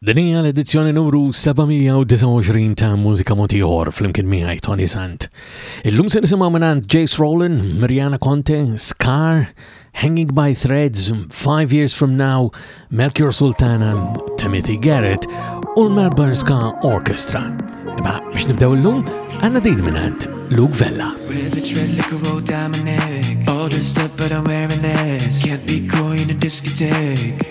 Din hija l-edizzjoni numru 729 ta' Mużika Motiħor fl-imkien miħaj Tony Sant. Illum se nisimgħu minn Jace Rowland, Mirjana Conte, Scar, Hanging by Threads, Five Years From Now, Melchior Sultana, Timothy Garrett u l-Melbourne Ska Orchestra. Imma biex nibdew illum għandna din minn Luke Vella. All dressed up but I'm wearing less Can't be coy in a discotheque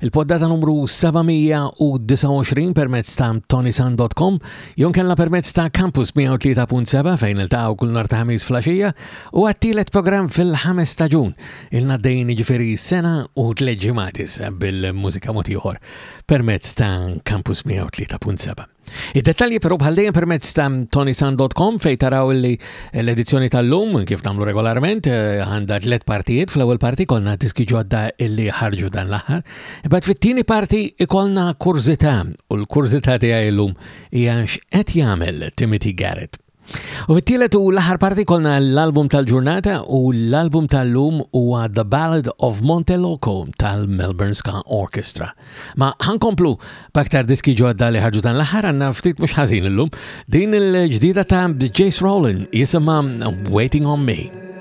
Il-poddata numru 729 permezz ta' tonisan.com jonkella permezz ta' Campus 103.7 fejn il-taw kull nar ta' ħamis flasġija u għattilet program fil-ħames staġun il-naddejn ġifiri sena u tleġimatis bil-mużika motiħor permezz ta' Campus 103.7. Id-dettalji però bħal dejjem permezz ta' tonisan.com fej taraw li l-edizzjoni tal-lum kif nagħmlu regolarment eh, għandha tliet partijiet fl-ewwel parti konna diski ġodda illi ħarġu dan l-aħħar. Imbagħad fit-tieni parti ikollna kurżità u l-kurżità tiegħi llum hija x'qed jagħmel Timothy Garrett. U t-tielet u l-aħħar parti kolna l-album tal-ġurnata u l-album tal-lum huwa The Ballad of Monteloco tal-Melbourne Ska Orchestra. Ma ħankomplu b'aktar diski ġodda li ħarġu dan l-aħħar għandna ftit mhux ħażin illum. Din il-ġdida ta' Jace Rowland jisimha Waiting on Me.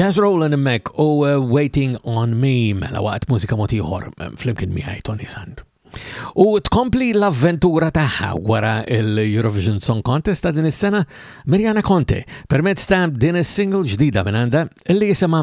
Jazz Roland Mac u uh, Waiting on Me mela waqt mużika motiħor um, flimkien miħaj Tony Sant. U tkompli l-avventura taħħa wara l-Eurovision Song Contest ta' din is-sena Mirjana Conte permezz ta' din is-single ġdida minn għandha li jisimha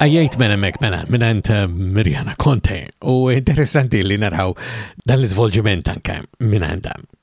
Għajjajt minn emmek mela, minn għant eh, Mirjana Conte u interessanti li naraw dan l-izvolġiment anka minn għanda.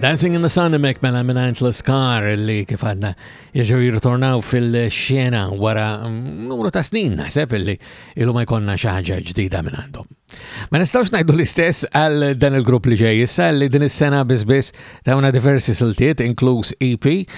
Dancing in the Sun imek mela minant l-Scar li kif għadna jirġaw jirtornaw fil-xena wara mm, numru ta' snin naħseb li illu ma jkonna xaħġa ġdida minn għandhom. Ma nistawx najdu l-istess għal dan il-grupp li ġej issa li din is-sena bizbis dawna diversi siltiet inkluż EP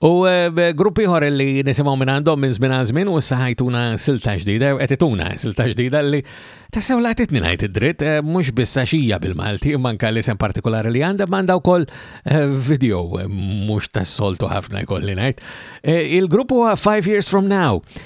U eh, grupp ieħor li nisimgħu minn għandhom minn żmien għal żmien u issa ħajtuna silta ġdida, qed ituna silta ġdida li tassew laqtitni ngħid id-dritt eh, mhux biss xija bil-Malti imma anke l-isem partikolari li għandha m'għandha wkoll eh, video mhux tas-soltu ħafna jkolli ngħid. Il-grupp huwa Five Years From Now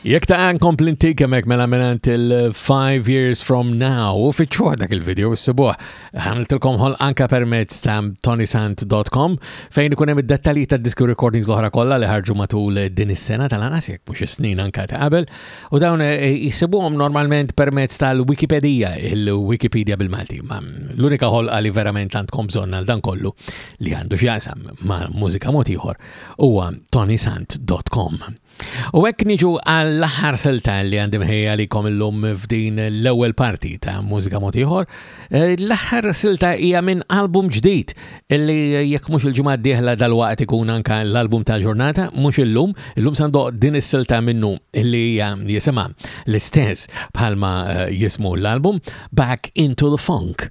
Jek ta' għan komplinti kemmek mela minant il-5 years from now u fitxuħ dak il-video s-sibuħ. Għamiltilkom ħol anka permezz ta' tonisant.com fejn ikun hemm id-dettalji ta' diski recordings l-oħra kollha li ħarġu matul din is-sena tal-anas jekk mhux is-snin anka ta' qabel u dawn eh, jisibuhom normalment permezz tal-Wikipedija, il-Wikipedia bil-Malti. L-unika ħol għali verament għandkom bżonn għal dan kollu li għandu x'jaqsam ma' mużika mod ieħor huwa tonisant.com. U hekk niġu għall-aħħar silta li għandi mħejja li kom illum f'din l-ewwel parti ta' mużika mod ieħor. Eh, l-aħħar silta hija minn album ġdid illi jekk mhux il-ġimgħa d-dieħla dal-waqt ikun anka l-album ta' ġurnata mhux illum, illum sandoq din is-silta minnu illi hija jisimha l-istess bħalma eh, jismu l-album Back into the Funk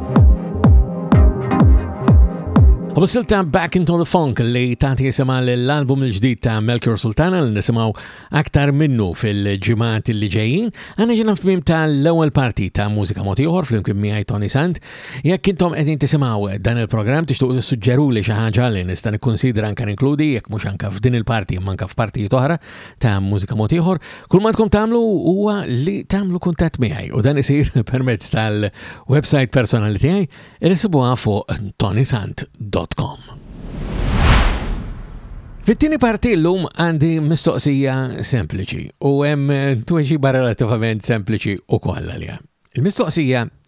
U silta Back into the Funk li tagħti jisimha l-album il-ġdid ta' Melchior Sultana li nisimgħu aktar minnu fil-ġimgħat li ġejjin. Għandna ġinna f'tmiem tal-ewwel parti ta' mużika mod ieħor flimkien miegħi Tony Sant. Jekk intom qegħdin tisimgħu dan il-programm tixtuq tissuġġeruli xi ħaġa li nista' nikkunsidra anke inkludi jekk mhux anke f'din il-parti imma anke f'partijiet oħra, ta' mużika mod ieħor, kull ma tkom tagħmlu huwa li tagħmlu kuntatt miegħi u dan isir permezz tal-website personali tiegħi li sibuha fuq tonisant.com. Fit-tieni parti llum għandi mistoqsija sempliċi u hemm tweġiba relattivament sempliċi ukoll għalija. Il-mistoqsija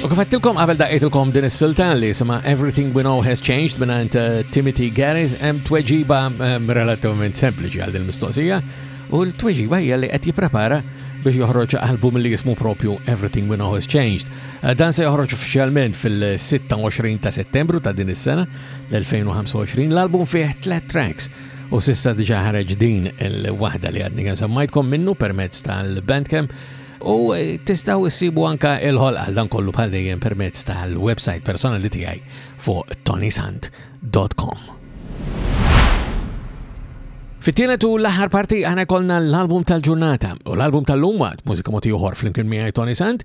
U kif għattilkom qabel daqqetilkom din is-silta li sema Everything We Know Has Changed minn għand eh, Timothy Gary hemm tweġiba ehm, relattivament sempliċi għal din mistoqsija u l-tweġiba hija li qed jipprepara biex joħroġ album li jismu propju Everything We Know Has Changed. Eh, dan se joħroġ uffiċjalment fil-26 ta' Settembru ta' din is-sena l-2025. L-album fih tlet tracks u sissa diġa ħareġ din il-wahda li għadni kan sammajtkom minnu permezz tal-Bandcamp u eh, tistaw issibu anka il-ħol għal dan kollu bħal dejjem permezz tal-website personali tiegħi fuq tonisant.com. Fittielet u l-aħħar parti għana kolna l-album tal-ġurnata u l-album tal-lumma, mużika moti uħor fl-imkien miħaj Tony Sant,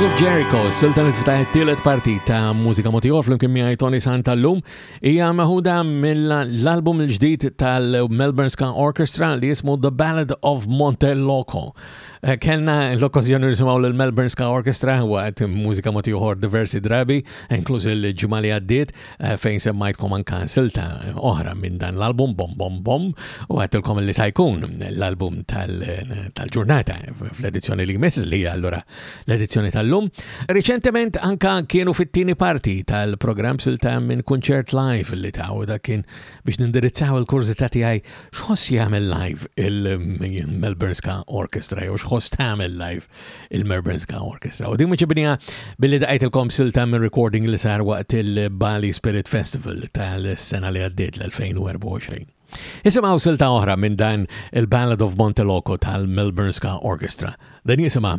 Walls of Jericho, silta li tftaħ it-tielet parti ta' mużika motiħor fl-imkien miegħi Tony Santa llum hija maħuda mill-album il-ġdid tal-Melbourne Ska Orchestra li jismu The Ballad of Monte Loco. Eh, kellna l-okkazjoni nisimaw l-Melbourne Ska Orchestra waqt mużika motiħor diversi drabi, inkluż il-ġimgħa li għaddiet eh, fejn semmajtkom anka silta oħra minn dan l-album Bom Bom Bom u għatilkom li sajkun l-album tal-ġurnata fl-edizzjoni li jmiss li allura l-edizzjoni tal-lum. Riċentement anka kienu fit-tieni parti tal-programm silta minn kunċert live li taw da kien biex nindirizzaw il-kurżità tiegħi X'ħoss jagħmel live il-Melbourne Ska Orchestra jew x'ħoss tagħmel live il-Melbourne Ska Orchestra. U din miċibnija billi daqajtilkom silta minn recording li sar waqt il-Bali Spirit Festival tal-sena li għaddiet l-2024. Isimgħu silta oħra minn dan il-Ballad of Monteloco tal-Melbourne Ska Orchestra. Dan jisimha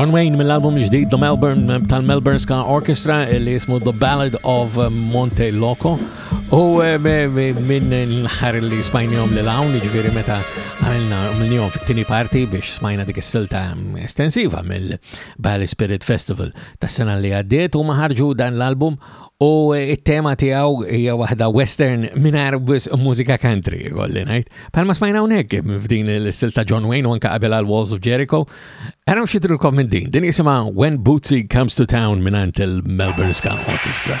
John Wayne mill-album ġdid The Melbourne eh, tal-Melbourne Ska Orchestra eh, li jismu The Ballad of eh, Monte Loco u minn nħar li spajnijom li lawn ġviri meta għamilna minnijom fit-tini parti biex spajna dik s silta mm, estensiva mill-Bali Spirit Festival tas-sena li għaddiet huma ħarġu dan l-album u t-tema tiegħu hija waħda western mingħajr biss mużika country jkolli ngħid. Palma smajna hawnhekk f'din l-istil ta' John Wayne u anke qabel għal Walls of Jericho. Għaram xidrukom minn din, din jisimha When Bootsy Comes to Town minn il-Melbourne Ska Orchestra.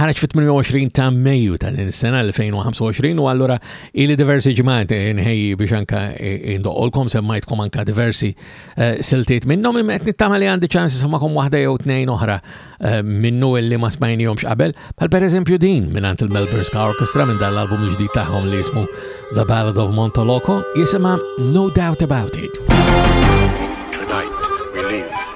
ħareġ fit-28 ta' Mejju ta' din is-sena 2025 u allura ili diversi ġimgħat inħejji biex anka indoqolkom semmajtkom anka diversi eh, siltiet minnhom imma qed nittama li għandi ċans semakom waħda jew tnejn oħra eh, minnu illi ma smajnihomx qabel, bħal pereżempju din minn il-Melbourne Ska Orchestra minn dan l-album il-ġdid tagħhom li jismu The Ballad of Montoloco jisimha No Doubt About It.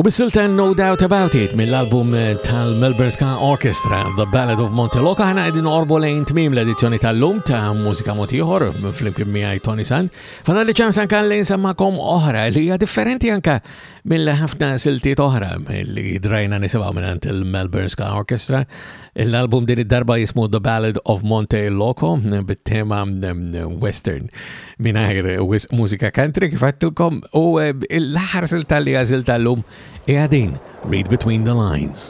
U bis-silta No Doubt About It mill-album eh, tal-Melbourne Ska Orchestra The Ballad of Monteloca ħana għedin orbu lejn tmim l-edizzjoni tal-lum ta' mużika motiħor fl-imkien miħaj Tony Sand. Fana li ċans anka lejn sammakom oħra li hija differenti anka Mill-ħafna siltiet oħra li drajna nisimgħu minn il-Melbourne Ska Orchestra, l-album din id-darba jismu The Ballad of Monte Loco bit-tema mm, western mingħajr wisq mużika country kif għattilkom u eh, l-aħħar silta li għażilta llum hija din Read Between the Lines.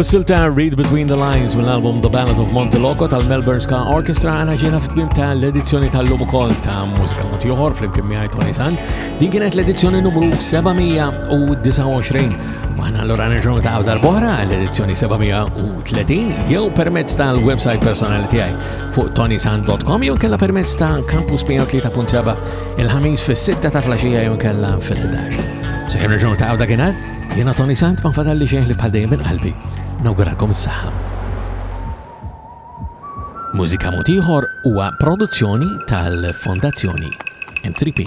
Whistle ta' Read Between the Lines mill-album The Ballad of Monte Loco tal-Melbourne Ska Orchestra għana ġena fit-tmim ta' l-edizzjoni tal-lum ukoll ta' mużika motiħor fl-imkien miħaj Tony Sant. Din kienet l-edizzjoni numru 729. Maħna l-għura nerġgħu ta' għabdar boħra l-edizzjoni 730 jew permezz tal-website personali tiegħi fuq tonysant.com jew kella permezz ta' Campus 103.7 il-ħamis fis-6 ta' flasġija jew kella fil-11. Seħem nerġgħu ta' għabda kienet? Jiena Tony Sant ma fadalli xejn li bħal dejjem minn qalbi nawguralkom is-saħħa. Mużika Mod Ieħor huwa produzzjoni tal-Fondazzjoni M3P.